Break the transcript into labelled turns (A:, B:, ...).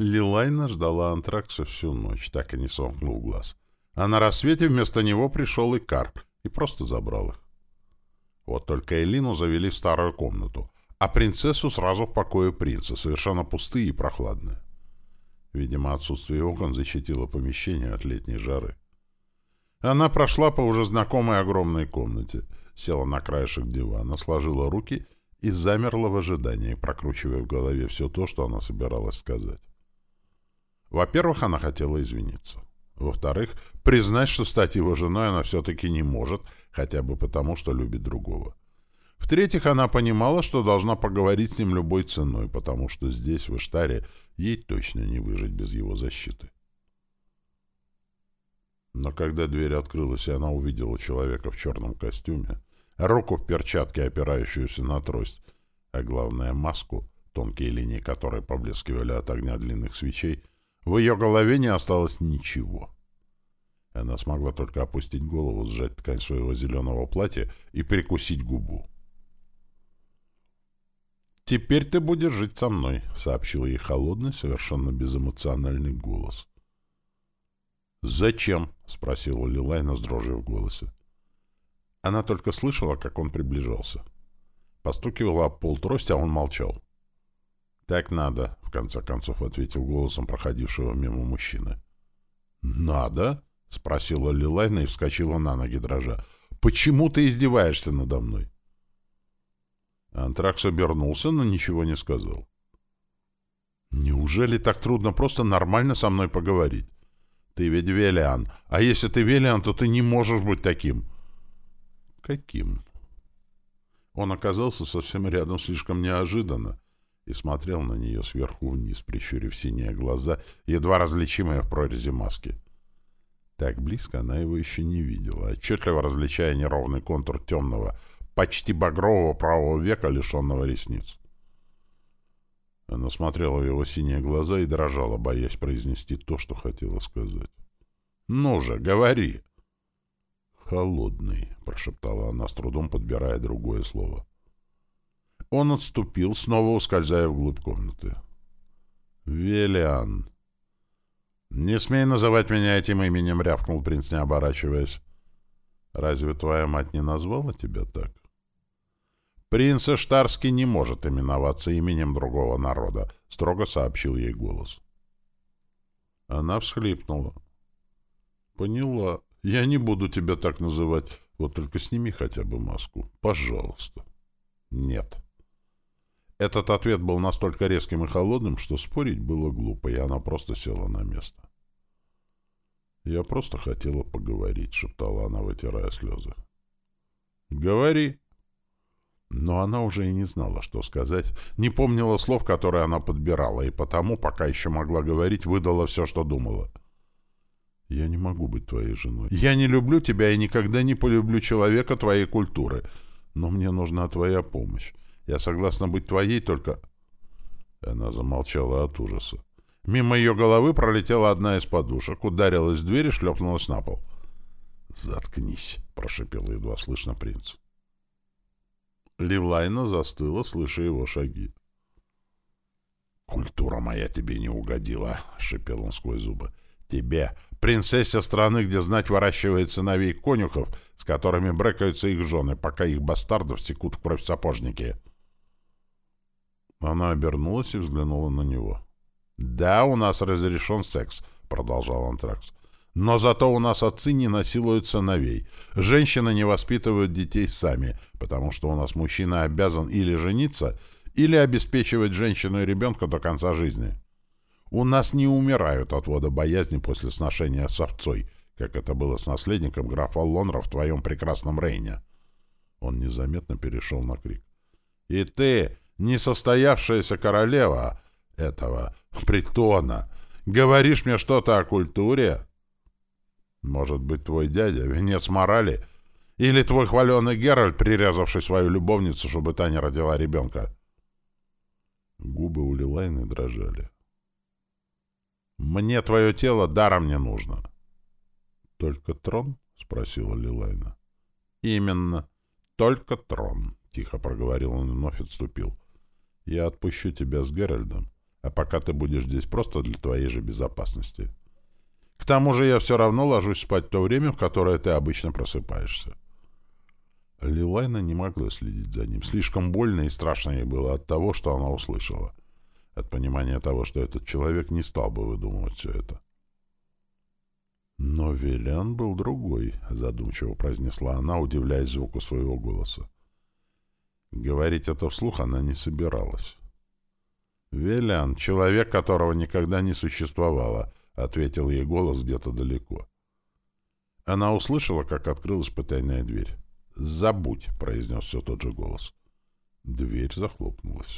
A: Лилайна ждала антракса всю ночь, так и не сомкнул глаз. А на рассвете вместо него пришел Икар и просто забрал их. Вот только Элину завели в старую комнату, а принцессу сразу в покое принца, совершенно пустые и прохладные. Видимо, отсутствие окон защитило помещение от летней жары. Она прошла по уже знакомой огромной комнате, села на краешек дивана, сложила руки и замерла в ожидании, прокручивая в голове все то, что она собиралась сказать. Во-первых, она хотела извиниться. Во-вторых, признать, что стать его женой она все-таки не может, хотя бы потому, что любит другого. В-третьих, она понимала, что должна поговорить с ним любой ценой, потому что здесь, в Иштаре, ей точно не выжить без его защиты. Но когда дверь открылась, и она увидела человека в черном костюме, руку в перчатке, опирающуюся на трость, а главное — маску, тонкие линии которой поблескивали от огня длинных свечей, в ее голове не осталось ничего. Она смогла только опустить голову, сжать ткань своего зеленого платья и прикусить губу. «Теперь ты будешь жить со мной», — сообщил ей холодный, совершенно безэмоциональный голос. «Зачем?» — спросила Лилайна с дрожью в голосе. Она только слышала, как он приближался. Постукивала об пол трость, а он молчал. «Так надо», — в конце концов ответил голосом проходившего мимо мужчины. «Надо?» — спросила Лилайна и вскочила на ноги, дрожа. «Почему ты издеваешься надо мной?» Антракс обернулся, но ничего не сказал. «Неужели так трудно просто нормально со мной поговорить? Ты ведь Велиан, а если ты Велиан, то ты не можешь быть таким». «Каким?» Он оказался совсем рядом слишком неожиданно, и смотрел на нее сверху вниз, прищурив синие глаза, едва различимые в прорези маски. Так близко она его еще не видела, отчетливо различая неровный контур темного, почти багрового правого века, лишенного ресниц. Она смотрела в его синие глаза и дрожала, боясь произнести то, что хотела сказать. «Ну же, говори!» «Холодный», — прошептала она, с трудом подбирая другое слово. Он отступил, снова ускользая вглубь комнаты. «Велиан!» «Не смей называть меня этим именем», — рявкнул принц, не оборачиваясь. «Разве твоя мать не назвала тебя так?» «Принц Эштарский не может именоваться именем другого народа», — строго сообщил ей голос. Она всхлипнула. «Поняла. Я не буду тебя так называть. Вот только сними хотя бы маску. Пожалуйста». «Нет». Этот ответ был настолько резким и холодным, что спорить было глупо, и она просто села на место. «Я просто хотела поговорить», — шептала она, вытирая слезы. «Говори». Но она уже и не знала, что сказать, не помнила слов, которые она подбирала, и потому, пока еще могла говорить, выдала все, что думала. «Я не могу быть твоей женой. Я не люблю тебя и никогда не полюблю человека твоей культуры, но мне нужна твоя помощь. Я согласна быть твоей, только...» Она замолчала от ужаса. Мимо ее головы пролетела одна из подушек, ударилась в дверь и шлепнулась на пол. «Заткнись!» — прошипел едва слышно принц. Ливлайна застыла, слыша его шаги. «Культура моя тебе не угодила!» — шипел он сквозь зубы. «Тебе, принцессе страны, где знать выращивает сыновей конюхов, с которыми брекаются их жены, пока их бастардов секут в кровь сапожники!» Она обернулась и взглянула на него. «Да, у нас разрешен секс», — продолжал Антракс. «Но зато у нас отцы не насилуют сыновей. Женщины не воспитывают детей сами, потому что у нас мужчина обязан или жениться, или обеспечивать женщину и ребенка до конца жизни. У нас не умирают от водобоязни после сношения с овцой, как это было с наследником графа Лонра в твоем прекрасном Рейне». Он незаметно перешел на крик. «И ты...» несостоявшаяся королева этого притона. Говоришь мне что-то о культуре? Может быть, твой дядя — венец морали? Или твой хваленый Геральт, прирезавший свою любовницу, чтобы та не родила ребенка?» Губы у Лилайны дрожали. «Мне твое тело даром не нужно». «Только трон?» — спросила Лилайна. «Именно. Только трон», — тихо проговорил он и вновь отступил. Я отпущу тебя с Геральдом, А пока ты будешь здесь просто для твоей же безопасности. К тому же я все равно ложусь спать в то время, в которое ты обычно просыпаешься. Лилайна не могла следить за ним. Слишком больно и страшно ей было от того, что она услышала. От понимания того, что этот человек не стал бы выдумывать все это. «Но Виллиан был другой», — задумчиво произнесла она, удивляясь звуку своего голоса. Говорить это вслух она не собиралась. «Велян, человек, которого никогда не существовало», — ответил ей голос где-то далеко. Она услышала, как открылась потайная дверь. «Забудь», — произнес все тот же голос. Дверь захлопнулась.